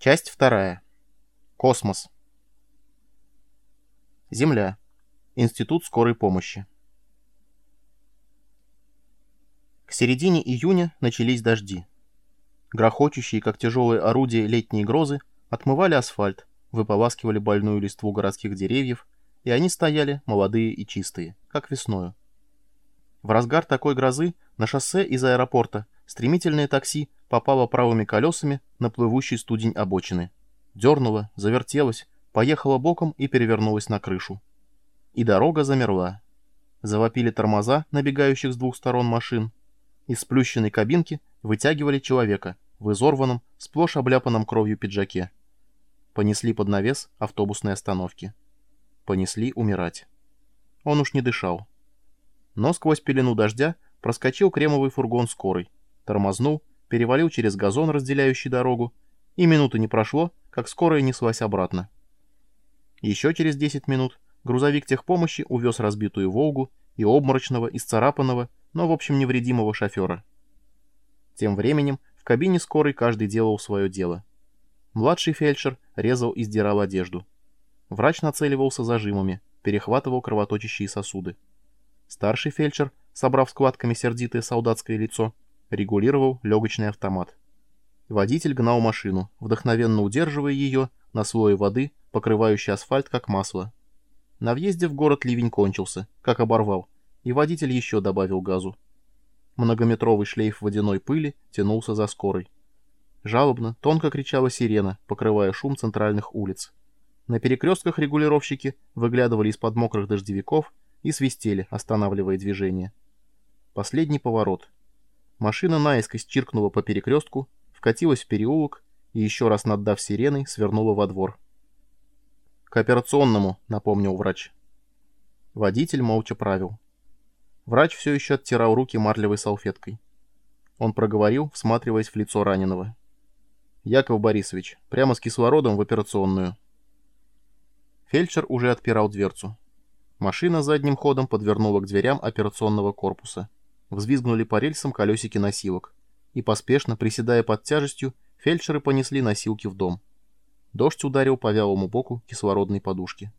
Часть вторая. Космос. Земля. Институт скорой помощи. К середине июня начались дожди. Грохочущие, как тяжелые орудия, летние грозы отмывали асфальт, выполаскивали больную листву городских деревьев, и они стояли, молодые и чистые, как весною. В разгар такой грозы на шоссе из аэропорта стремительное такси попало правыми колесами на плывущий студень обочины. Дернуло, завертелось, поехало боком и перевернулось на крышу. И дорога замерла. Завопили тормоза, набегающих с двух сторон машин. Из сплющенной кабинки вытягивали человека в изорванном, сплошь обляпанном кровью пиджаке. Понесли под навес автобусной остановки. Понесли умирать. Он уж не дышал. Но сквозь пелену дождя проскочил кремовый фургон скорой, тормознул, перевалил через газон, разделяющий дорогу, и минуты не прошло, как скорая неслась обратно. Еще через 10 минут грузовик техпомощи увез разбитую «Волгу» и обморочного, исцарапанного, но в общем невредимого шофера. Тем временем в кабине скорой каждый делал свое дело. Младший фельдшер резал и сдирал одежду. Врач нацеливался зажимами, перехватывал кровоточащие сосуды. Старший фельдшер, собрав складками сердитое солдатское лицо, регулировал легочный автомат. Водитель гнал машину, вдохновенно удерживая ее на слое воды, покрывающей асфальт как масло. На въезде в город ливень кончился, как оборвал, и водитель еще добавил газу. Многометровый шлейф водяной пыли тянулся за скорой. Жалобно, тонко кричала сирена, покрывая шум центральных улиц. На перекрестках регулировщики выглядывали из-под мокрых дождевиков и свистели, останавливая движение. Последний поворот. Машина наискось чиркнула по перекрестку, вкатилась в переулок и, еще раз наддав сиреной, свернула во двор. «К операционному», — напомнил врач. Водитель молча правил. Врач все еще оттирал руки марлевой салфеткой. Он проговорил, всматриваясь в лицо раненого. «Яков Борисович, прямо с кислородом в операционную». Фельдшер уже отпирал дверцу. Машина задним ходом подвернула к дверям операционного корпуса. Взвизгнули по рельсам колесики носилок. И поспешно, приседая под тяжестью, фельдшеры понесли носилки в дом. Дождь ударил по вялому боку кислородной подушки.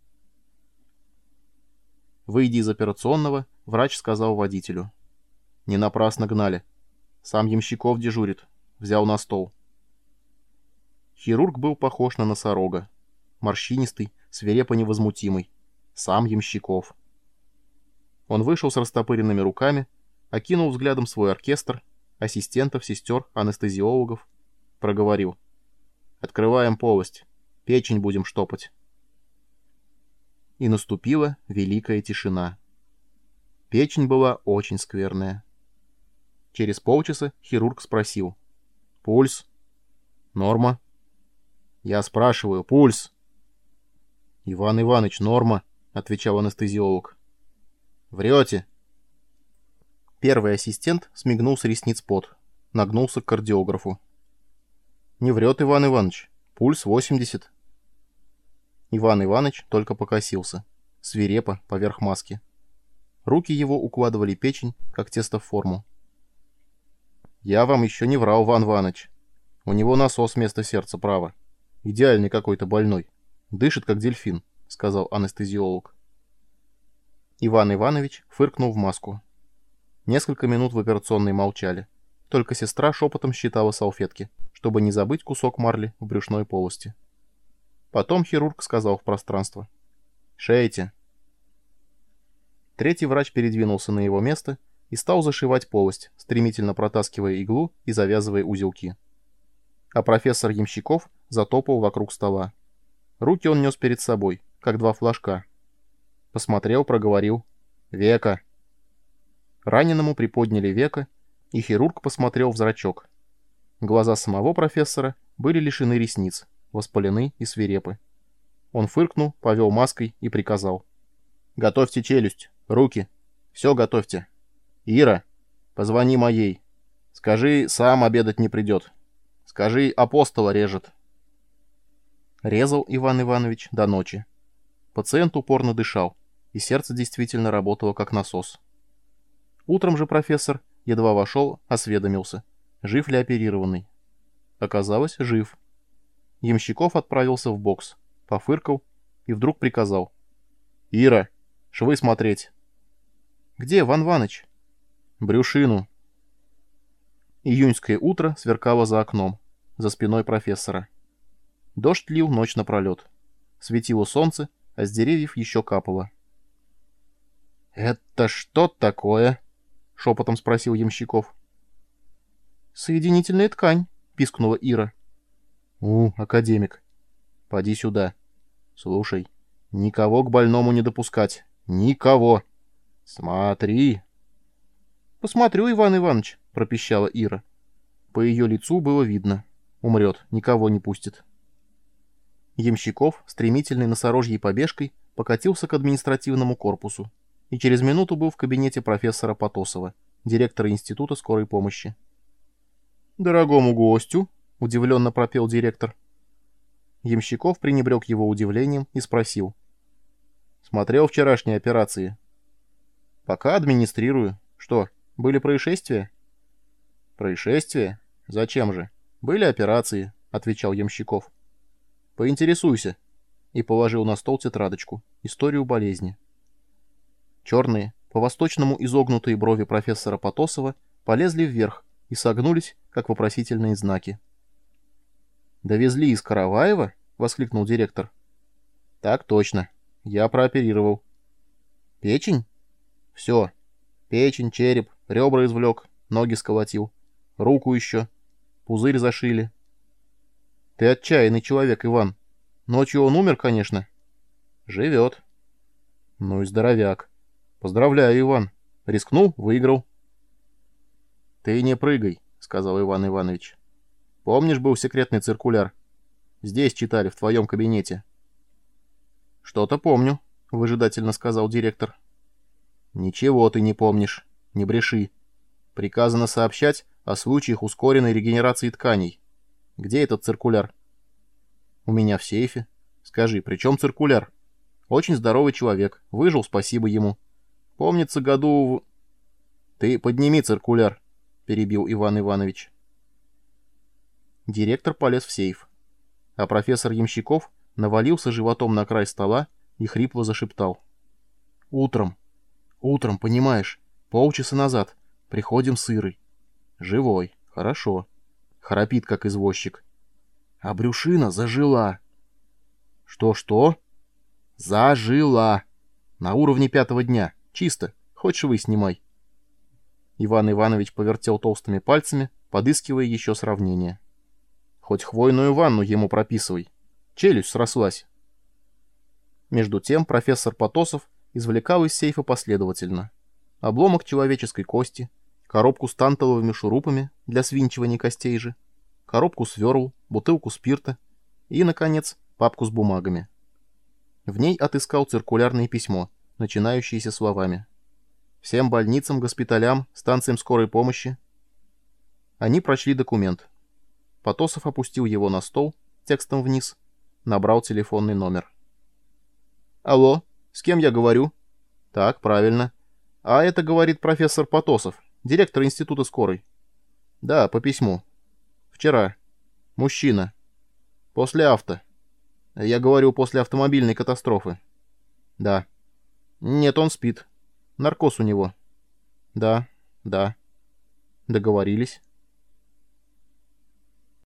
Выйдя из операционного, врач сказал водителю. «Не напрасно гнали. Сам Ямщиков дежурит. Взял на стол». Хирург был похож на носорога. Морщинистый, свирепо невозмутимый сам Ямщиков. Он вышел с растопыренными руками, окинул взглядом свой оркестр, ассистентов, сестер, анестезиологов, проговорил. «Открываем полость, печень будем штопать». И наступила великая тишина. Печень была очень скверная. Через полчаса хирург спросил. «Пульс?» «Норма». «Я спрашиваю, пульс?» «Иван Иванович, норма», — отвечал анестезиолог. «Врете!» Первый ассистент смигнул с ресниц пот, нагнулся к кардиографу. «Не врет Иван Иванович. Пульс 80». Иван Иванович только покосился, свирепо, поверх маски. Руки его укладывали печень, как тесто в форму. «Я вам еще не врал, Иван Иванович. У него насос вместо сердца право. Идеальный какой-то больной. Дышит, как дельфин» сказал анестезиолог. Иван Иванович фыркнул в маску. Несколько минут в операционной молчали. Только сестра шепотом считала салфетки, чтобы не забыть кусок марли в брюшной полости. Потом хирург сказал в пространство. «Шейте». Третий врач передвинулся на его место и стал зашивать полость, стремительно протаскивая иглу и завязывая узелки. А профессор Ямщиков затопал вокруг стола. Руки он нес перед собой, как два флажка. Посмотрел, проговорил. «Века». Раненому приподняли века, и хирург посмотрел в зрачок. Глаза самого профессора были лишены ресниц, воспалены и свирепы. Он фыркнул, повел маской и приказал. «Готовьте челюсть, руки, все готовьте. Ира, позвони моей. Скажи, сам обедать не придет. Скажи, апостола режет». Резал Иван Иванович до ночи. Пациент упорно дышал, и сердце действительно работало как насос. Утром же профессор, едва вошел, осведомился, жив ли оперированный. Оказалось, жив. Ямщиков отправился в бокс, пофыркал и вдруг приказал. «Ира, швы смотреть!» «Где, Ван Ваныч?» «Брюшину». Июньское утро сверкало за окном, за спиной профессора. Дождь лил ночь напролет. Светило солнце, а с деревьев еще капало. «Это что такое?» — шепотом спросил Ямщиков. «Соединительная ткань», — пискнула Ира. «У, академик. Поди сюда. Слушай, никого к больному не допускать. Никого. Смотри». «Посмотрю, Иван Иванович», — пропищала Ира. По ее лицу было видно. Умрет, никого не пустит. Ямщиков, стремительный носорожьей побежкой, покатился к административному корпусу и через минуту был в кабинете профессора Потосова, директора Института скорой помощи. «Дорогому гостю», — удивленно пропел директор. Ямщиков пренебрег его удивлением и спросил. «Смотрел вчерашние операции?» «Пока администрирую. Что, были происшествия?» «Происшествия? Зачем же? Были операции», — отвечал Ямщиков. «Поинтересуйся», — и положил на стол тетрадочку. Историю болезни. Черные, по-восточному изогнутые брови профессора Потосова полезли вверх и согнулись, как вопросительные знаки. «Довезли из Караваева?» — воскликнул директор. «Так точно. Я прооперировал». «Печень?» «Все. Печень, череп, ребра извлек, ноги сколотил. Руку еще. Пузырь зашили». «Ты отчаянный человек, Иван. Ночью он умер, конечно». «Живет». «Ну и здоровяк. Поздравляю, Иван. Рискнул, выиграл». «Ты не прыгай», — сказал Иван Иванович. «Помнишь, был секретный циркуляр? Здесь читали, в твоем кабинете». «Что-то помню», — выжидательно сказал директор. «Ничего ты не помнишь. Не бреши. Приказано сообщать о случаях ускоренной регенерации тканей. Где этот циркуляр?» «У меня в сейфе. Скажи, при чем циркуляр? Очень здоровый человек. Выжил, спасибо ему. Помнится году...» «Ты подними циркуляр», — перебил Иван Иванович. Директор полез в сейф. А профессор Ямщиков навалился животом на край стола и хрипло зашептал. «Утром. Утром, понимаешь, полчаса назад. Приходим сырый. Живой. Хорошо. Храпит, как извозчик. А брюшина зажила. Что-что? Зажила. На уровне пятого дня. Чисто. Хочешь вы снимай. Иван Иванович повертел толстыми пальцами, подыскивая еще сравнение. Хоть хвойную ванну ему прописывай. Челюсть срослась. Между тем профессор Потосов извлекал из сейфа последовательно. Обломок человеческой кости, коробку с танталовыми шурупами для свинчивания костей же, коробку сверл, бутылку спирта и, наконец, папку с бумагами. В ней отыскал циркулярное письмо, начинающееся словами. «Всем больницам, госпиталям, станциям скорой помощи». Они прочли документ. Потосов опустил его на стол, текстом вниз, набрал телефонный номер. «Алло, с кем я говорю?» «Так, правильно. А это, говорит профессор Потосов, директор Института скорой». «Да, по письму. Вчера. Мужчина. После авто. Я говорю, после автомобильной катастрофы. Да. Нет, он спит. Наркоз у него. Да, да. Договорились.